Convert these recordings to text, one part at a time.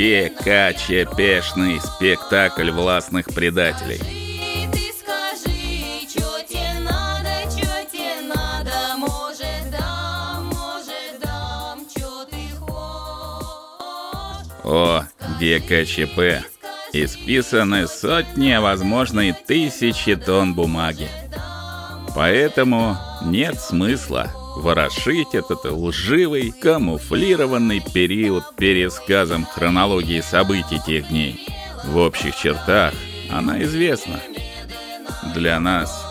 ГКЧПшный спектакль властных предателей. О ГКЧП исписаны сотни, а возможно и тысячи тонн бумаги. Поэтому нет смысла ворошить этот лживый, камуфлированный период пересказом хронологии событий тех дней. В общих чертах она известна. Для нас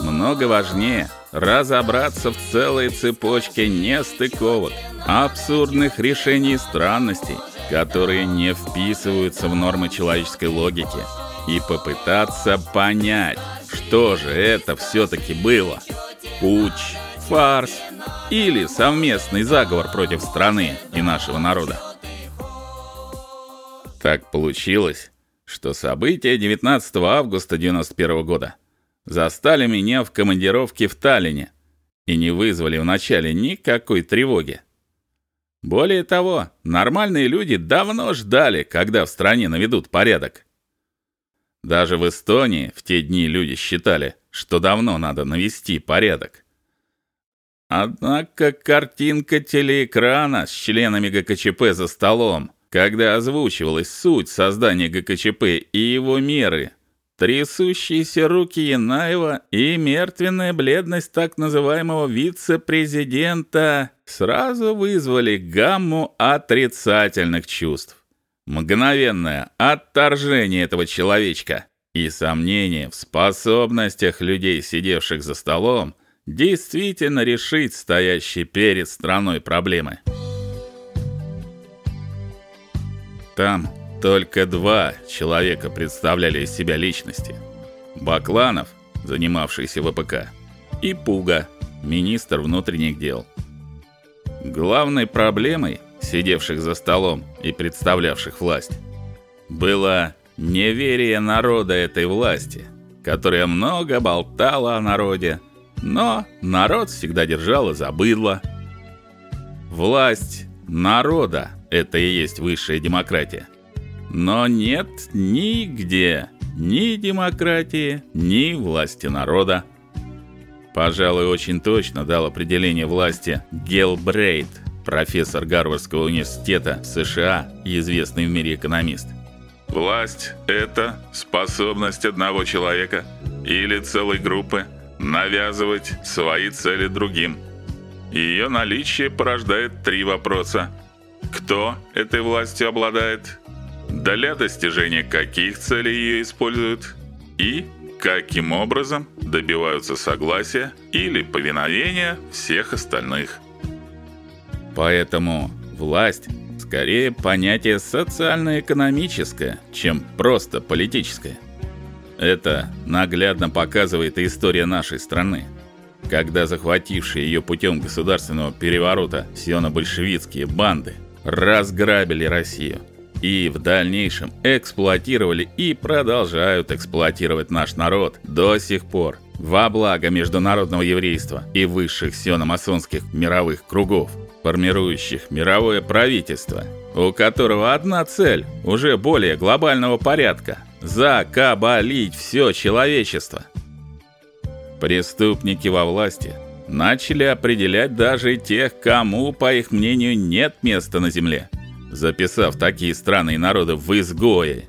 много важнее разобраться в целой цепочке нестыковок, абсурдных решений и странностей, которые не вписываются в нормы человеческой логики, и попытаться понять, что же это все таки было. Путч, фарс или совместный заговор против страны и нашего народа. Так получилось, что события 19 августа 91 года застали меня в командировке в Таллине и не вызвали вначале никакой тревоги. Более того, нормальные люди давно ждали, когда в стране наведут порядок. Даже в Эстонии в те дни люди считали, что давно надо навести порядок. Однако картинка телеэкрана с членами ГКЧП за столом, когда озвучивалась суть создания ГКЧП и его меры, трясущиеся руки Янаева и мертвенная бледность так называемого вице-президента сразу вызвали гамму отрицательных чувств. Мгновенное отторжение этого человечка и сомнение в способностях людей, сидевших за столом, действительно решить стоящие перед страной проблемы. Там только два человека представляли из себя личности. Бакланов, занимавшийся ВПК, и Пуга, министр внутренних дел. Главной проблемой сидевших за столом и представлявших власть, было неверие народа этой власти, которая много болтала о народе, но народ всегда держал за быдло. Власть народа это и есть высшая демократия. Но нет нигде ни демократии, ни власти народа. Пожалуй, очень точно дал определение власти Гелбрейт – профессор Гарвардского университета США и известный в мире экономист. Власть это способность одного человека или целой группы навязывать свои цели другим. Ее наличие порождает три вопроса: кто этой властью обладает, для достижения каких целей ее используют и каким образом добиваются согласия или повиновения всех остальных. Поэтому власть скорее понятие социально-экономическое, чем просто политическое. Это наглядно показывает история нашей страны. Когда захватившие ее путем государственного переворота сионо-большевистские банды разграбили Россию и в дальнейшем эксплуатировали и продолжают эксплуатировать наш народ до сих пор во благо международного еврейства и высших сиономасонских мировых кругов формирующих мировое правительство, у которого одна цель уже более глобального порядка закабалить все человечество. Преступники во власти начали определять даже тех, кому, по их мнению, нет места на земле, записав такие страны и народы в изгои.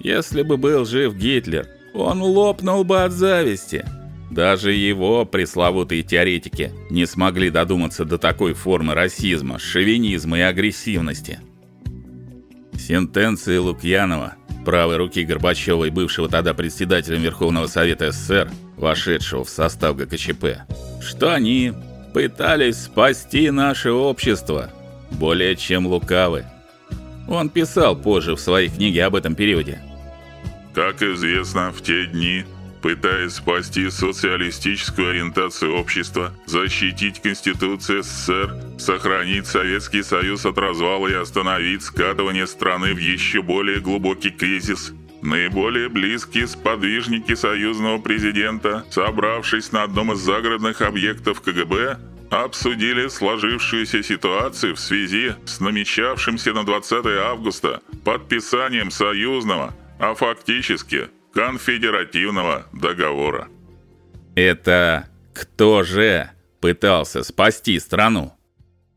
Если бы был жив Гитлер, он лопнул бы от зависти. Даже его пресловутые теоретики не смогли додуматься до такой формы расизма, шовинизма и агрессивности. Сентенции Лукьянова, правой руки Горбачёва и бывшего тогда председателем Верховного Совета СССР, вошедшего в состав ГКЧП, что они пытались спасти наше общество, более чем лукавы. Он писал позже в своей книге об этом периоде. Как известно, в те дни пытаясь спасти социалистическую ориентацию общества, защитить Конституцию СССР, сохранить Советский Союз от развала и остановить скатывание страны в еще более глубокий кризис. Наиболее близкие сподвижники союзного президента, собравшись на одном из загородных объектов КГБ, обсудили сложившуюся ситуацию в связи с намечавшимся на 20 августа подписанием союзного, а фактически конфедеративного договора. Это кто же пытался спасти страну?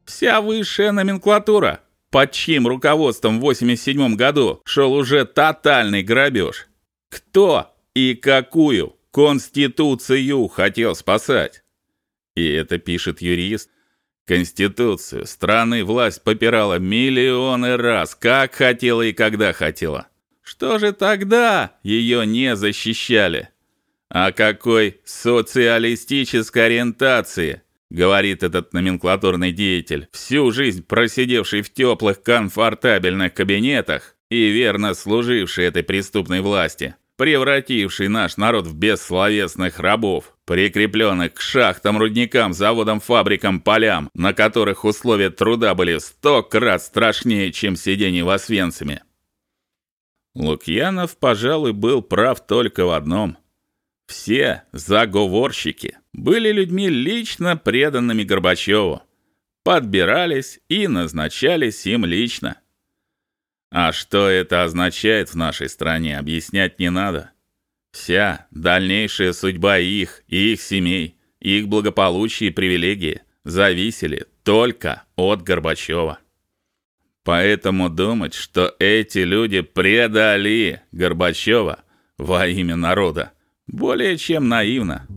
Вся высшая номенклатура, под чьим руководством в 87 году шел уже тотальный грабеж. Кто и какую конституцию хотел спасать? И это пишет юрист. Конституцию страны власть попирала миллионы раз, как хотела и когда хотела. Что же тогда ее не защищали? О какой социалистической ориентации говорит этот номенклатурный деятель, всю жизнь просидевший в теплых, комфортабельных кабинетах и верно служивший этой преступной власти, превративший наш народ в бессловесных рабов, прикрепленных к шахтам, рудникам, заводам, фабрикам, полям, на которых условия труда были сто крат страшнее, чем сидение в Освенциме. Лукьянов, пожалуй, был прав только в одном. Все заговорщики были людьми лично преданными Горбачеву, подбирались и назначались им лично. А что это означает в нашей стране, объяснять не надо. Вся дальнейшая судьба их и их семей, их благополучие и привилегии зависели только от Горбачева. Поэтому думать, что эти люди предали Горбачева во имя народа, более чем наивно.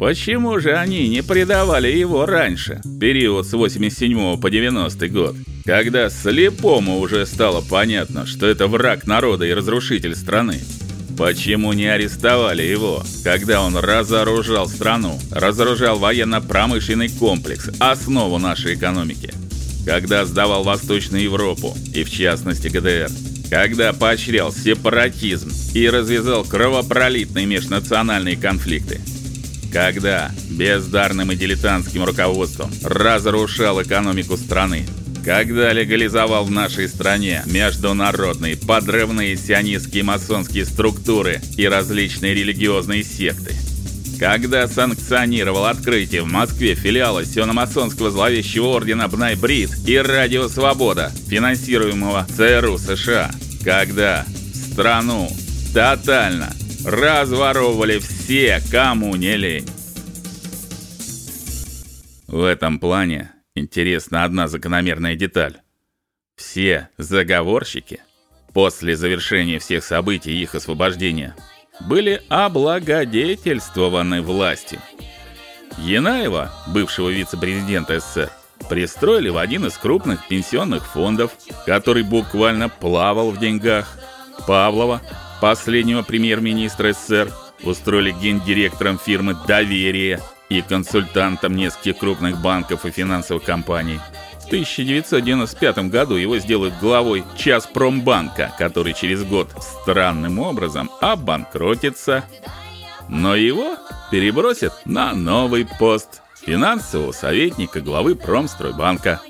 Почему же они не предавали его раньше, период с 87 по 90 год, когда слепому уже стало понятно, что это враг народа и разрушитель страны? Почему не арестовали его, когда он разоружал страну, разоружал военно-промышленный комплекс, основу нашей экономики? Когда сдавал Восточную Европу и в частности ГДР? Когда поощрял сепаратизм и развязал кровопролитные межнациональные конфликты? Когда бездарным и дилетантским руководством разрушал экономику страны? Когда легализовал в нашей стране международные подрывные сионистские масонские структуры и различные религиозные секты? Когда санкционировал открытие в Москве филиала сиономасонского зловещего ордена Бнай-Брит и Радио Свобода, финансируемого ЦРУ США? Когда страну тотально разворовывали все, кому не лень? В этом плане интересна одна закономерная деталь. Все заговорщики после завершения всех событий их освобождения были облагодетельствованы властью. Янаева, бывшего вице-президента СССР, пристроили в один из крупных пенсионных фондов, который буквально плавал в деньгах. Павлова, последнего премьер-министра СССР, устроили гендиректором фирмы Доверие и консультантом нескольких крупных банков и финансовых компаний. В 1995 году его сделают главой Частпромбанка, который через год странным образом обанкротится. Но его перебросят на новый пост финансового советника главы Промстройбанка.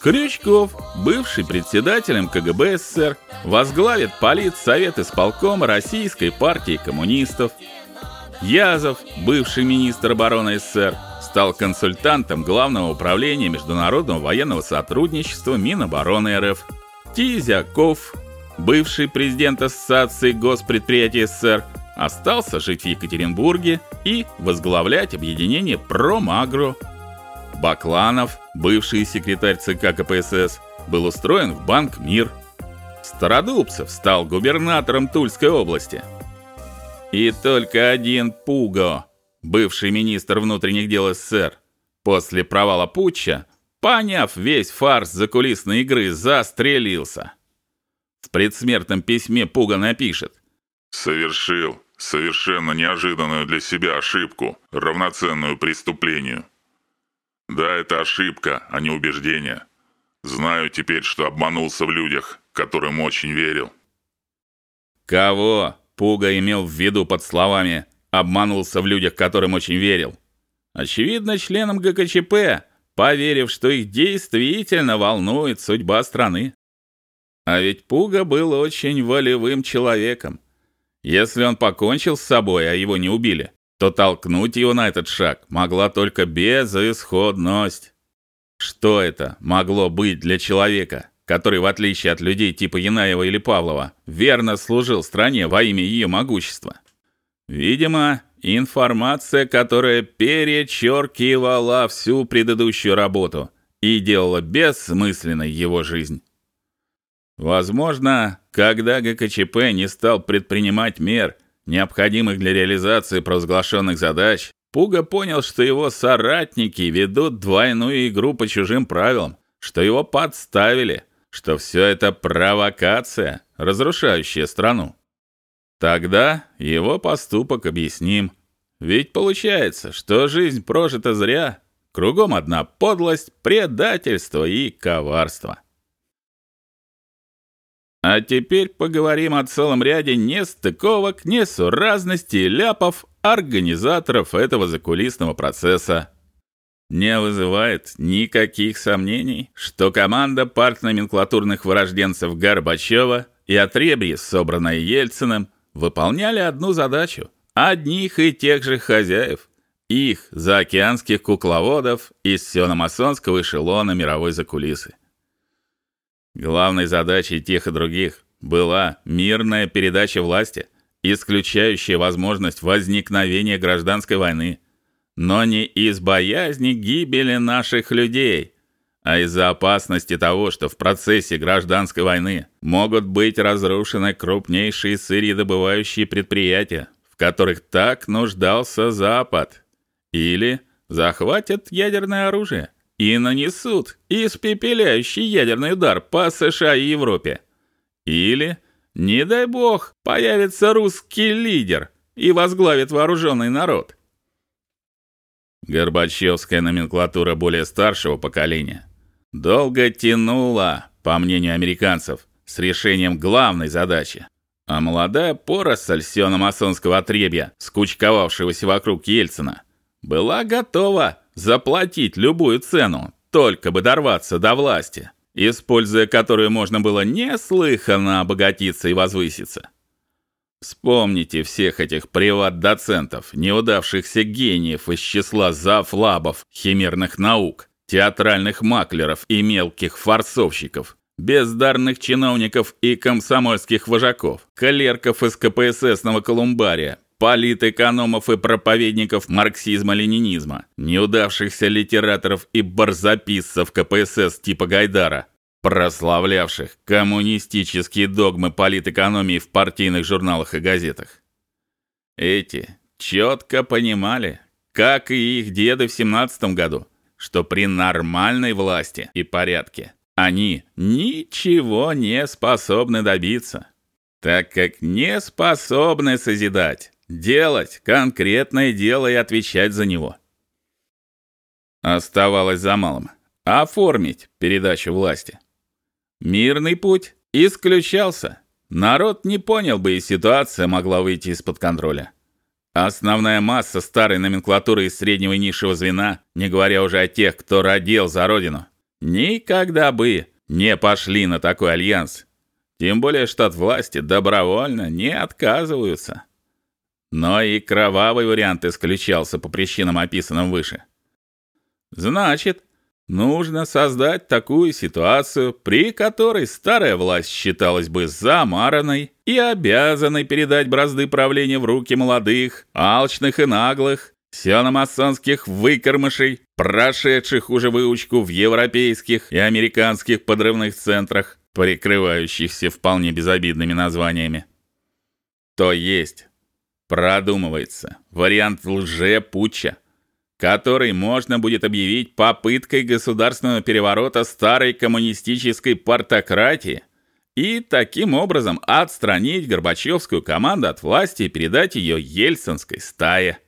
Крючков, бывший председателем КГБ СССР, возглавит политсовет исполкома Российской партии коммунистов. Язов, бывший министр обороны СССР, стал консультантом Главного управления международного военного сотрудничества Минобороны РФ. Тизяков, бывший президент Ассоциации госпредприятий СССР, остался жить в Екатеринбурге и возглавлять объединение Промагро. Бакланов, бывший секретарь ЦК КПСС, был устроен в Банк Мир. Стародубцев стал губернатором Тульской области. И только один Пуго, бывший министр внутренних дел СССР, после провала путча, поняв весь фарс закулисной игры, застрелился. В предсмертном письме Пуго напишет: Совершил совершенно неожиданную для себя ошибку, равноценную преступлению. Да, это ошибка, а не убеждение. Знаю теперь, что обманулся в людях, которым очень верил. Кого Пуга имел в виду под словами обманулся в людях, которым очень верил? Очевидно, членам ГКЧП, поверив, что их действительно волнует судьба страны. А ведь Пуга был очень волевым человеком. Если он покончил с собой, а его не убили, то толкнуть его на этот шаг могла только безысходность. Что это могло быть для человека, который, в отличие от людей типа Янаева или Павлова, верно служил стране во имя ее могущества? Видимо, информация, которая перечеркивала всю предыдущую работу и делала бессмысленной его жизнь. Возможно, когда ГКЧП не стал предпринимать мер, необходимых для реализации провозглашенных задач, Пуга понял, что его соратники ведут двойную игру по чужим правилам, что его подставили, что все это провокация, разрушающая страну. Тогда его поступок объясним. Ведь получается, что жизнь прожита зря, кругом одна подлость, предательство и коварство. А теперь поговорим о целом ряде нестыковок, несуразностей, ляпов организаторов этого закулисного процесса. Не вызывает никаких сомнений, что команда партноменклатурных вырожденцев Горбачева и отребье, собранное Ельциным, выполняли одну задачу одних и тех же хозяев, их заокеанских кукловодов из сиономасонского эшелона мировой закулисы. Главной задачей тех и других была мирная передача власти, исключающая возможность возникновения гражданской войны, но не из боязни гибели наших людей, а из-за опасности того, что в процессе гражданской войны могут быть разрушены крупнейшие сырьедобывающие предприятия, в которых так нуждался Запад, или захватят ядерное оружие и нанесут испепеляющий ядерный удар по США и Европе. Или, не дай бог, появится русский лидер и возглавит вооруженный народ. Горбачевская номенклатура более старшего поколения долго тянула, по мнению американцев, с решением главной задачи. А молодая поросль сиономасонского отребья, скучковавшегося вокруг Ельцина, была готова заплатить любую цену, только бы дорваться до власти, используя которую можно было неслыханно обогатиться и возвыситься. Вспомните всех этих приват-доцентов, неудавшихся гениев из числа зафлабов химерных наук, театральных маклеров и мелких форцовщиков, бездарных чиновников и комсомольских вожаков, клерков из КПССного колумбария, политэкономов и проповедников марксизма-ленинизма, неудавшихся литераторов и барзаписцев КПСС типа Гайдара, прославлявших коммунистические догмы политэкономии в партийных журналах и газетах. Эти четко понимали, как и их деды в 17 году, что при нормальной власти и порядке они ничего не способны добиться, так как не способны созидать делать конкретное дело и отвечать за него. Оставалось за малым оформить передачу власти. Мирный путь исключался. Народ не понял бы, и ситуация могла выйти из-под контроля. Основная масса старой номенклатуры из среднего и низшего звена, не говоря уже о тех, кто родил за родину, никогда бы не пошли на такой альянс. Тем более штат власти добровольно не отказываются но и кровавый вариант исключался по причинам, описанным выше. Значит, нужно создать такую ситуацию, при которой старая власть считалась бы замаранной и обязанной передать бразды правления в руки молодых, алчных и наглых, сиономасонских выкормышей, прошедших уже выучку в европейских и американских подрывных центрах, прикрывающихся вполне безобидными названиями. То есть Продумывается вариант лже-путча, который можно будет объявить попыткой государственного переворота старой коммунистической партократии и таким образом отстранить Горбачевскую команду от власти и передать ее ельцинской стае.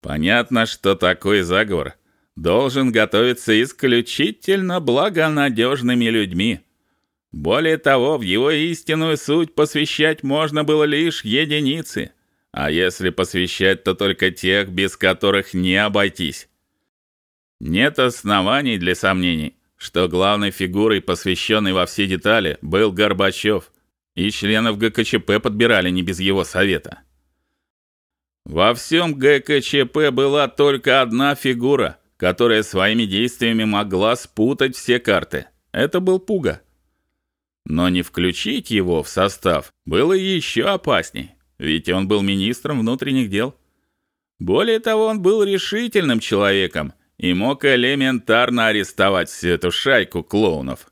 Понятно, что такой заговор должен готовиться исключительно благонадежными людьми, более того, в его истинную суть посвящать можно было лишь единицы, а если посвящать, то только тех, без которых не обойтись. Нет оснований для сомнений, что главной фигурой, посвященной во все детали, был Горбачев, и членов ГКЧП подбирали не без его совета. Во всем ГКЧП была только одна фигура, которая своими действиями могла спутать все карты. Это был Пуга. Но не включить его в состав было еще опасней, ведь он был министром внутренних дел. Более того, он был решительным человеком и мог элементарно арестовать всю эту шайку клоунов.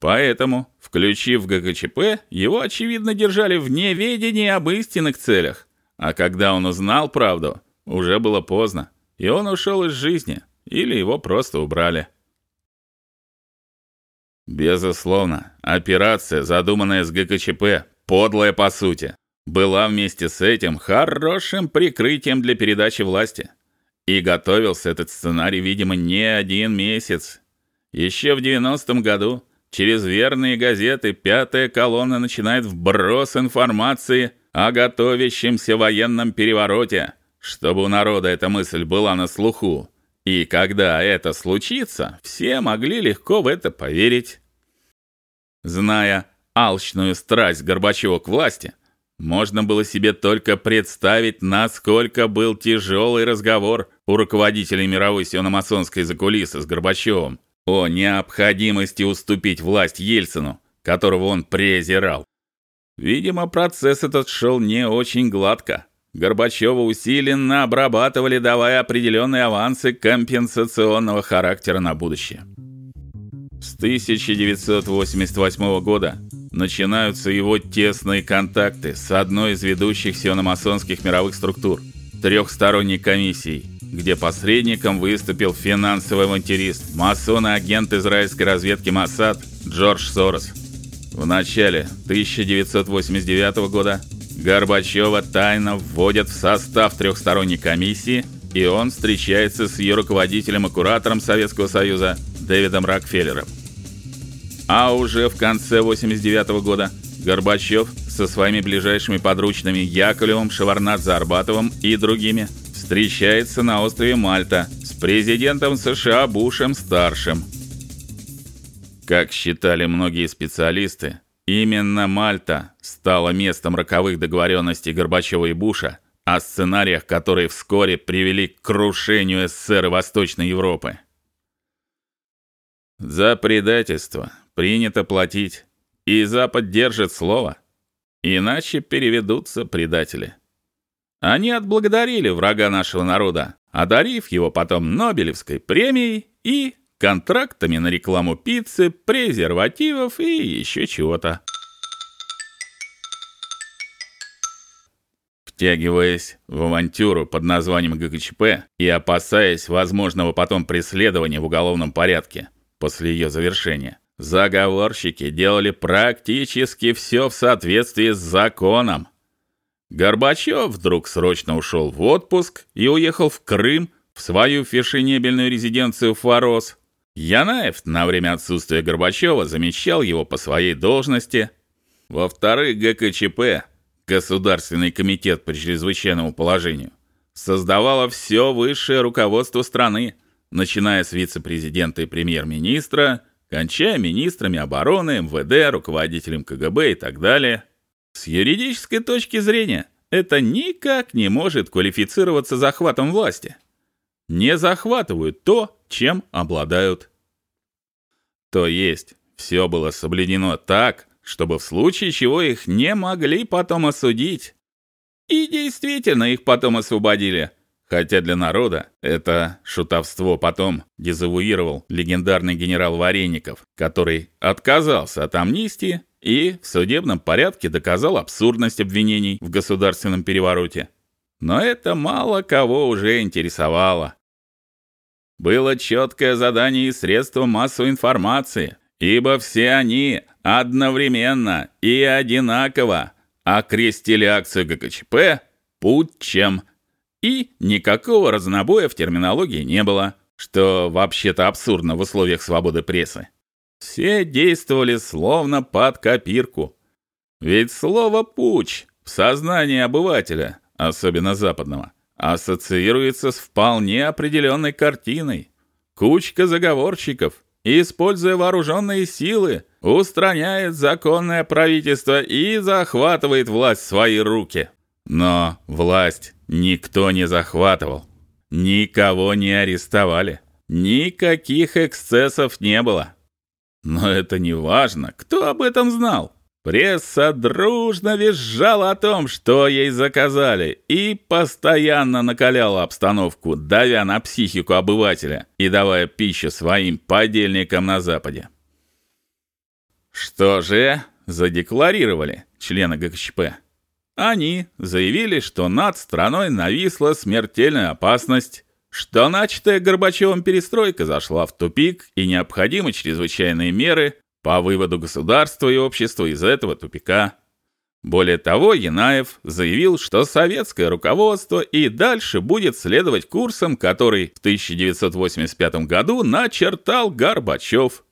Поэтому, включив ГКЧП, его очевидно держали в неведении об истинных целях. А когда он узнал правду, уже было поздно, и он ушел из жизни, или его просто убрали. Безусловно, операция, задуманная с ГКЧП, подлая по сути, была вместе с этим хорошим прикрытием для передачи власти. И готовился этот сценарий, видимо, не один месяц. Еще в 90-м году через верные газеты пятая колонна начинает вброс информации о готовящемся военном перевороте, чтобы у народа эта мысль была на слуху. И когда это случится, все могли легко в это поверить. Зная алчную страсть Горбачева к власти, можно было себе только представить, насколько был тяжелый разговор у руководителей мировой сиономасонской закулисы с Горбачевым о необходимости уступить власть Ельцину, которого он презирал. Видимо, процесс этот шел не очень гладко. Горбачева усиленно обрабатывали, давая определенные авансы компенсационного характера на будущее. С 1988 года начинаются его тесные контакты с одной из ведущих сиономасонских мировых структур трехсторонней комиссией, где посредником выступил финансовый авантюрист, масон и агент израильской разведки Моссад Джордж Сорос. В начале 1989 года Горбачева тайно вводят в состав трехсторонней комиссии, и он встречается с ее руководителем и куратором Советского Союза Дэвидом Рокфеллером. А уже в конце 89 -го года Горбачев со своими ближайшими подручными Яковлевым, Шеварнадзе, Арбатовым и другими встречается на острове Мальта с президентом США Бушем старшим. Как считали многие специалисты, именно Мальта стала местом роковых договоренностей Горбачева и Буша о сценариях, которые вскоре привели к крушению СССР и Восточной Европы. За предательство принято платить, и Запад держит слово, иначе переведутся предатели. Они отблагодарили врага нашего народа, одарив его потом Нобелевской премией и контрактами на рекламу пиццы, презервативов и еще чего-то. Втягиваясь в авантюру под названием ГКЧП и опасаясь возможного потом преследования в уголовном порядке, после ее завершения. Заговорщики делали практически все в соответствии с законом. Горбачев вдруг срочно ушел в отпуск и уехал в Крым в свою фешенебельную резиденцию Фарос. Янаев на время отсутствия Горбачева замещал его по своей должности. Во-вторых, ГКЧП, Государственный комитет по чрезвычайному положению, создавало все высшее руководство страны, начиная с вице-президента и премьер-министра, кончая министрами обороны, МВД, руководителем КГБ и так далее. С юридической точки зрения это никак не может квалифицироваться захватом власти. Не захватывают то, чем обладают. То есть, все было соблюдено так, чтобы в случае чего их не могли потом осудить. И действительно их потом освободили – Хотя для народа это шутовство потом дезавуировал легендарный генерал Вареников, который отказался от амнистии и в судебном порядке доказал абсурдность обвинений в государственном перевороте. Но это мало кого уже интересовало. Было четкое задание и средства массовой информации, ибо все они одновременно и одинаково окрестили акцию ГКЧП путчем и никакого разнобоя в терминологии не было, что вообще-то абсурдно в условиях свободы прессы. Все действовали словно под копирку. Ведь слово путч в сознании обывателя, особенно западного, ассоциируется с вполне определенной картиной. Кучка заговорщиков, используя вооруженные силы, устраняет законное правительство и захватывает власть в свои руки. Но власть никто не захватывал, никого не арестовали, никаких эксцессов не было. Но это не важно, кто об этом знал. Пресса дружно визжала о том, что ей заказали, и постоянно накаляла обстановку, давя на психику обывателя и давая пищу своим подельникам на западе. Что же задекларировали члены ГКЧП? Они заявили, что над страной нависла смертельная опасность, что начатая Горбачевым перестройка зашла в тупик и необходимы чрезвычайные меры по выводу государства и общества из этого тупика. Более того, Янаев заявил, что советское руководство и дальше будет следовать курсам, который в 1985 году начертал Горбачев.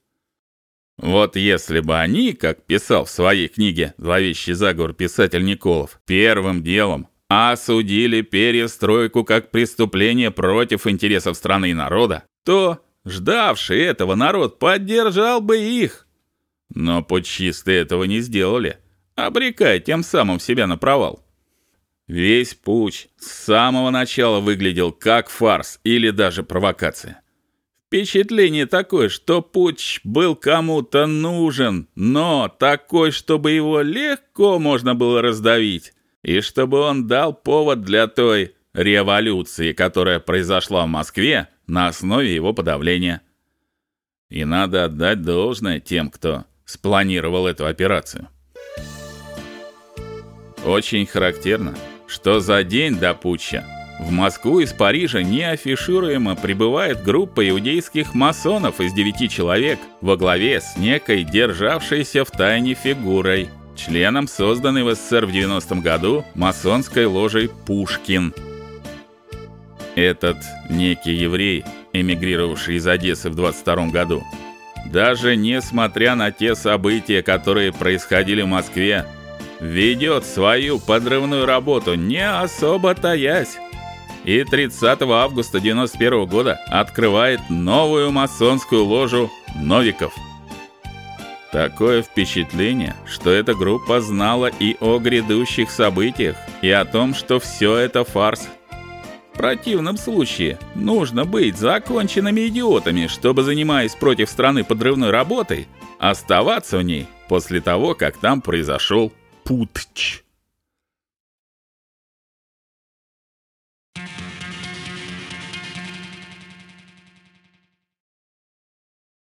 Вот если бы они, как писал в своей книге «Зловещий заговор» писатель Николов, первым делом осудили перестройку как преступление против интересов страны и народа, то ждавший этого народ поддержал бы их. Но путчисты этого не сделали, обрекая тем самым себя на провал. Весь путч с самого начала выглядел как фарс или даже провокация. Впечатление такое, что путч был кому-то нужен, но такой, чтобы его легко можно было раздавить, и чтобы он дал повод для той революции, которая произошла в Москве на основе его подавления. И надо отдать должное тем, кто спланировал эту операцию. Очень характерно, что за день до путча в Москву из Парижа неафишируемо прибывает группа иудейских масонов из девяти человек во главе с некой державшейся в тайне фигурой, членом созданной в СССР в 90 году масонской ложей Пушкин. Этот некий еврей, эмигрировавший из Одессы в 22 году, даже несмотря на те события, которые происходили в Москве, ведет свою подрывную работу, не особо таясь и 30 августа 91 года открывает новую масонскую ложу Новиков. Такое впечатление, что эта группа знала и о грядущих событиях, и о том, что все это фарс. В противном случае нужно быть законченными идиотами, чтобы занимаясь против страны подрывной работой, оставаться в ней после того, как там произошел путч.